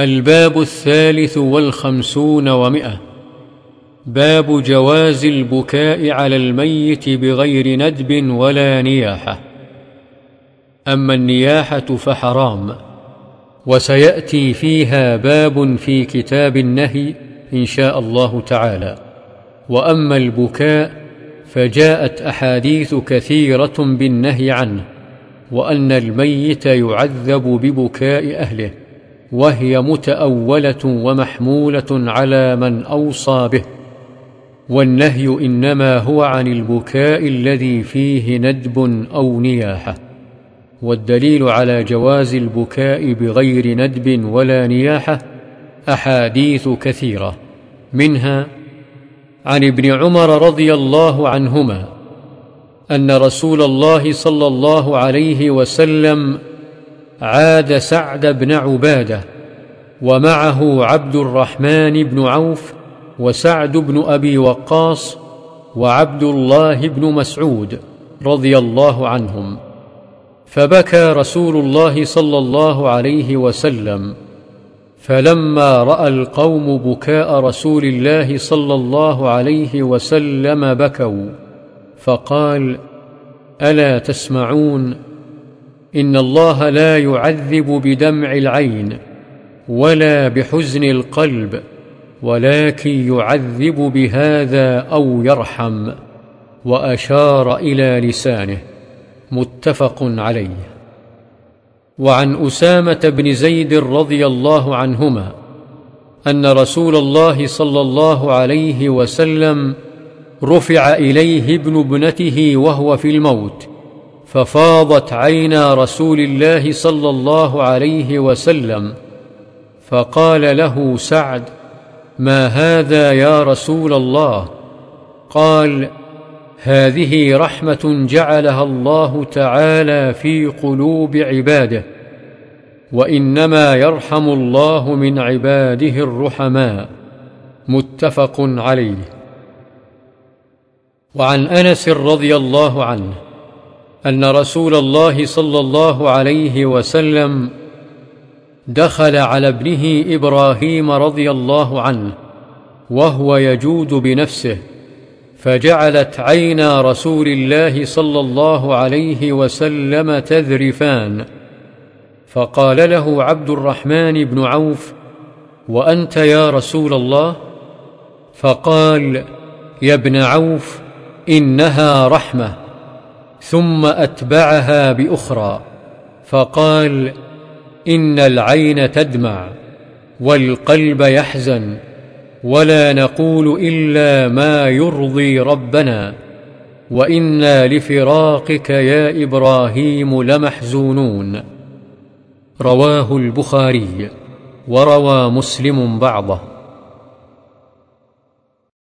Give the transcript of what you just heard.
الباب الثالث والخمسون ومئة. باب جواز البكاء على الميت بغير ندب ولا نياحة. أما النياحة فحرام وسيأتي فيها باب في كتاب النهي إن شاء الله تعالى. وأما البكاء فجاءت أحاديث كثيرة بالنهي عنه وأن الميت يعذب ببكاء أهله. وهي متأولة ومحمولة على من أوصى به والنهي إنما هو عن البكاء الذي فيه ندب أو نياحة والدليل على جواز البكاء بغير ندب ولا نياحة أحاديث كثيرة منها عن ابن عمر رضي الله عنهما أن رسول الله صلى الله عليه وسلم عاد سعد بن عبادة ومعه عبد الرحمن بن عوف وسعد بن أبي وقاص وعبد الله بن مسعود رضي الله عنهم. فبكى رسول الله صلى الله عليه وسلم فلما رأى القوم بكاء رسول الله صلى الله عليه وسلم بكوا فقال ألا تسمعون إن الله لا يعذب بدمع العين ولا بحزن القلب ولكن يعذب بهذا أو يرحم وأشار إلى لسانه متفق عليه. وعن أسامة بن زيد رضي الله عنهما أن رسول الله صلى الله عليه وسلم رفع إليه ابن ابنته وهو في الموت ففاضت عينا رسول الله صلى الله عليه وسلم فقال له سعد ما هذا يا رسول الله؟ قال هذه رحمة جعلها الله تعالى في قلوب عباده وإنما يرحم الله من عباده الرحماء. متفق عليه. وعن أنس رضي الله عنه أن رسول الله صلى الله عليه وسلم دخل على ابنه إبراهيم رضي الله عنه وهو يجود بنفسه فجعلت عينا رسول الله صلى الله عليه وسلم تذرفان. فقال له عبد الرحمن بن عوف وأنت يا رسول الله؟ فقال يا ابن عوف إنها رحمة. ثم أتبعها بأخرى فقال إن العين تدمع والقلب يحزن ولا نقول إلا ما يرضي ربنا وإنا لفراقك يا إبراهيم لمحزونون. رواه البخاري وروى مسلم بعضه.